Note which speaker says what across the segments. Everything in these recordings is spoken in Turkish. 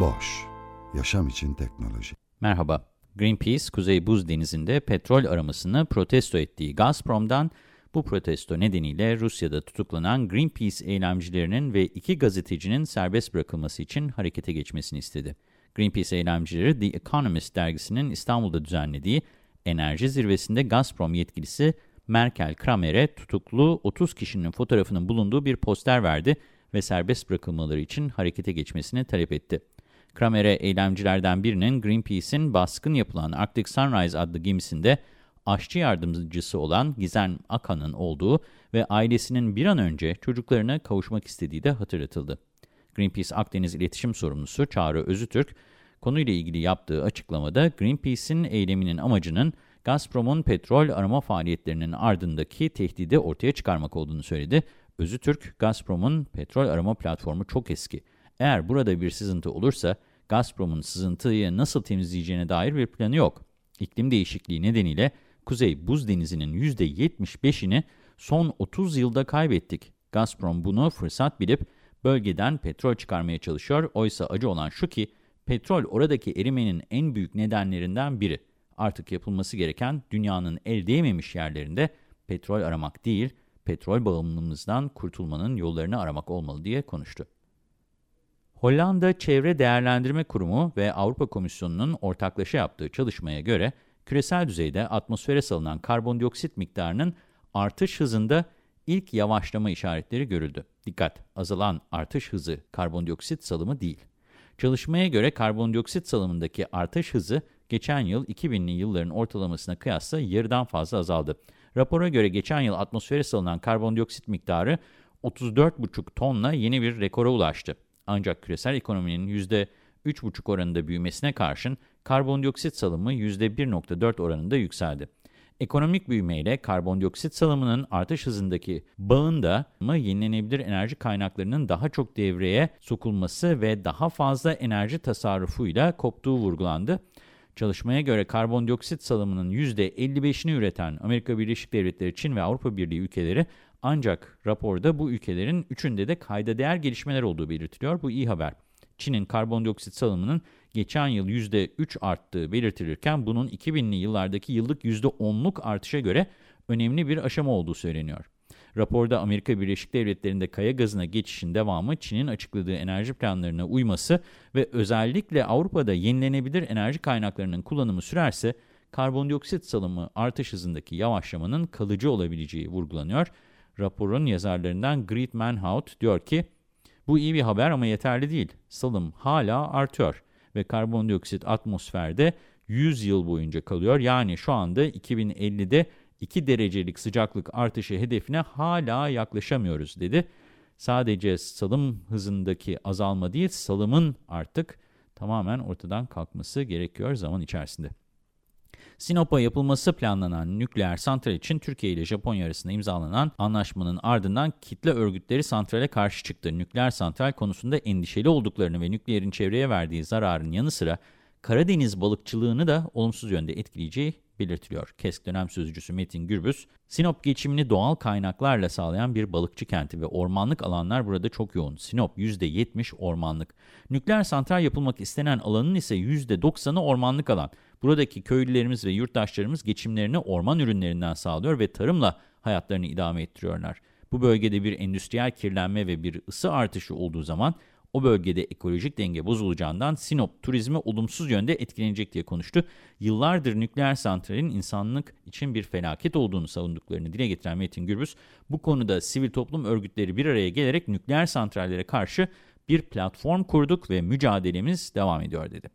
Speaker 1: Boş, yaşam için teknoloji.
Speaker 2: Merhaba. Greenpeace, Kuzey Buz Denizi'nde petrol aramasını protesto ettiği Gazprom'dan bu protesto nedeniyle Rusya'da tutuklanan Greenpeace eylemcilerinin ve iki gazetecinin serbest bırakılması için harekete geçmesini istedi. Greenpeace eylemcileri The Economist dergisinin İstanbul'da düzenlediği enerji zirvesinde Gazprom yetkilisi Merkel Kramer'e tutuklu 30 kişinin fotoğrafının bulunduğu bir poster verdi ve serbest bırakılmaları için harekete geçmesini talep etti. Kramer'e eylemcilerden birinin Greenpeace'in baskın yapılan Arctic Sunrise adlı gemisinde aşçı yardımcısı olan Gizem Akan'ın olduğu ve ailesinin bir an önce çocuklarına kavuşmak istediği de hatırlatıldı. Greenpeace Akdeniz İletişim Sorumlusu Çağrı Özütürk, konuyla ilgili yaptığı açıklamada Greenpeace'in eyleminin amacının Gazprom'un petrol arama faaliyetlerinin ardındaki tehdidi ortaya çıkarmak olduğunu söyledi. Özütürk, Gazprom'un petrol arama platformu çok eski. Eğer burada bir sızıntı olursa Gazprom'un sızıntıyı nasıl temizleyeceğine dair bir planı yok. İklim değişikliği nedeniyle Kuzey Buz Denizi'nin %75'ini son 30 yılda kaybettik. Gazprom bunu fırsat bilip bölgeden petrol çıkarmaya çalışıyor. Oysa acı olan şu ki petrol oradaki erimenin en büyük nedenlerinden biri. Artık yapılması gereken dünyanın el değmemiş yerlerinde petrol aramak değil, petrol bağımlılığımızdan kurtulmanın yollarını aramak olmalı diye konuştu. Hollanda Çevre Değerlendirme Kurumu ve Avrupa Komisyonu'nun ortaklaşa yaptığı çalışmaya göre küresel düzeyde atmosfere salınan karbondioksit miktarının artış hızında ilk yavaşlama işaretleri görüldü. Dikkat! Azalan artış hızı karbondioksit salımı değil. Çalışmaya göre karbondioksit salımındaki artış hızı geçen yıl 2000'li yılların ortalamasına kıyasla yarıdan fazla azaldı. Rapora göre geçen yıl atmosfere salınan karbondioksit miktarı 34,5 tonla yeni bir rekora ulaştı. Ancak küresel ekonominin %3,5 oranında büyümesine karşın karbondioksit salımı %1,4 oranında yükseldi. Ekonomik büyümeyle karbondioksit salımının artış hızındaki bağında yenilenebilir enerji kaynaklarının daha çok devreye sokulması ve daha fazla enerji tasarrufuyla koptuğu vurgulandı. Çalışmaya göre karbondioksit salımının %55'ini üreten Amerika Birleşik Devletleri, Çin ve Avrupa Birliği ülkeleri ancak raporda bu ülkelerin üçünde de kayda değer gelişmeler olduğu belirtiliyor. Bu iyi haber. Çin'in karbondioksit salımının geçen yıl %3 arttığı belirtilirken bunun 2000'li yıllardaki yıllık %10'luk artışa göre önemli bir aşama olduğu söyleniyor. Raporda Amerika Birleşik Devletleri'nde kaya gazına geçişin devamı, Çin'in açıkladığı enerji planlarına uyması ve özellikle Avrupa'da yenilenebilir enerji kaynaklarının kullanımı sürerse karbondioksit salımı artış hızındaki yavaşlamanın kalıcı olabileceği vurgulanıyor. Raporun yazarlarından Grit Manhout diyor ki, bu iyi bir haber ama yeterli değil. Salım hala artıyor ve karbondioksit atmosferde 100 yıl boyunca kalıyor. Yani şu anda 2050'de 2 derecelik sıcaklık artışı hedefine hala yaklaşamıyoruz dedi. Sadece salım hızındaki azalma değil, salımın artık tamamen ortadan kalkması gerekiyor zaman içerisinde. Sinop'a yapılması planlanan nükleer santral için Türkiye ile Japonya arasında imzalanan anlaşmanın ardından kitle örgütleri santrale karşı çıktı. Nükleer santral konusunda endişeli olduklarını ve nükleerin çevreye verdiği zararın yanı sıra Karadeniz balıkçılığını da olumsuz yönde etkileyeceği belirtiliyor. KESK dönem sözcüsü Metin Gürbüz, Sinop geçimini doğal kaynaklarla sağlayan bir balıkçı kenti ve ormanlık alanlar burada çok yoğun. Sinop %70 ormanlık. Nükleer santral yapılmak istenen alanın ise %90'ı ormanlık alan. Buradaki köylülerimiz ve yurttaşlarımız geçimlerini orman ürünlerinden sağlıyor ve tarımla hayatlarını idame ettiriyorlar. Bu bölgede bir endüstriyel kirlenme ve bir ısı artışı olduğu zaman o bölgede ekolojik denge bozulacağından Sinop turizmi olumsuz yönde etkilenecek diye konuştu. Yıllardır nükleer santralin insanlık için bir felaket olduğunu savunduklarını dile getiren Metin Gürbüz, bu konuda sivil toplum örgütleri bir araya gelerek nükleer santrallere karşı bir platform kurduk ve mücadelemiz devam ediyor dedi.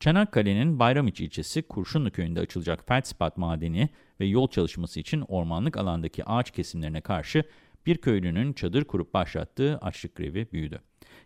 Speaker 2: Çanakkale'nin Bayramiç ilçesi Kurşunlu köyünde açılacak feldspat madeni ve yol çalışması için ormanlık alandaki ağaç kesimlerine karşı Bir köylünün çadır kurup başlattığı açlık grevi büyüdü.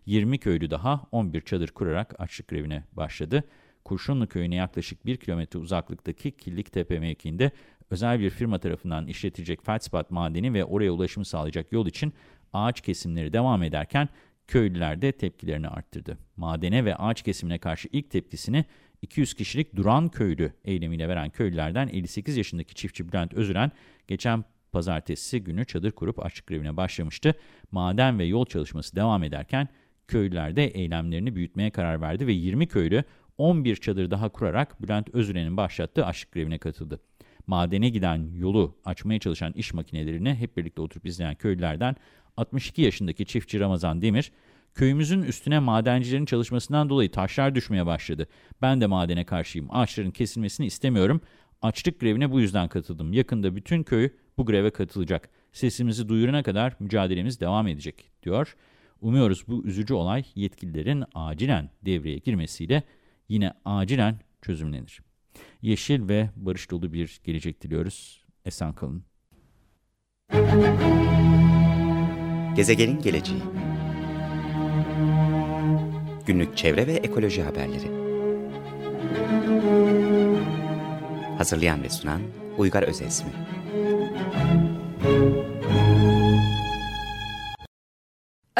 Speaker 2: 20 köylü daha 11 çadır kurarak açlık grevine başladı. Kurşunlu köyüne yaklaşık 1 kilometre uzaklıktaki Killiktepe mevkiinde özel bir firma tarafından işletilecek feldspat madeni ve oraya ulaşımı sağlayacak yol için ağaç kesimleri devam ederken köylüler de tepkilerini arttırdı. Madene ve ağaç kesimine karşı ilk tepkisini 200 kişilik duran köylü eylemiyle veren köylülerden 58 yaşındaki çiftçi Bülent Özüren geçen pazartesi günü çadır kurup açlık grevine başlamıştı. Maden ve yol çalışması devam ederken köylüler de eylemlerini büyütmeye karar verdi ve 20 köylü 11 çadır daha kurarak Bülent Özüren'in başlattığı açlık grevine katıldı. Madene giden yolu açmaya çalışan iş makinelerini hep birlikte oturup izleyen köylülerden 62 yaşındaki çiftçi Ramazan Demir, Köyümüzün üstüne madencilerin çalışmasından dolayı taşlar düşmeye başladı. Ben de madene karşıyım. Ağaçların kesilmesini istemiyorum. Açlık grevine bu yüzden katıldım. Yakında bütün köy bu greve katılacak. Sesimizi duyurana kadar mücadelemiz devam edecek, diyor. Umuyoruz bu üzücü olay yetkililerin acilen devreye girmesiyle yine acilen çözümlenir. Yeşil ve barış dolu bir gelecek diliyoruz. Esen kalın.
Speaker 3: Gezegenin geleceği Günlük çevre ve ekoloji haberleri Hazırlayan ve sunan Uygar Özesmi